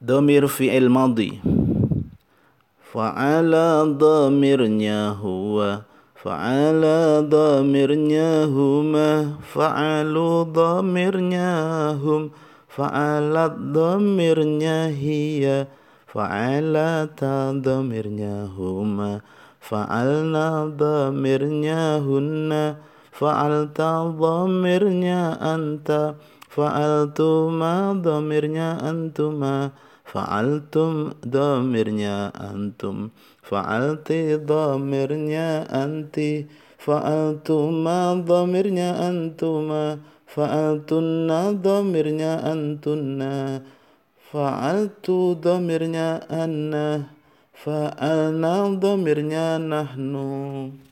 Domir fi'il madi. Fa'ala domirnya huwa. Fa'ala domirnya huma. Fa'alu domirnya hum. Fa'alat domirnya hiya. Fa'alata domirnya huma. Fa'alna domirnya hunna. Fa'alta domirnya anta. Fa'altuma domirnya antuma. Fa'altum domirnya antum. Fa'alti domirnya anti. Fa'altuma domirnya antuma Fa'altunna domirnya antunna. Fa'altu domirnya anna. Fa'alna domirnya nahnu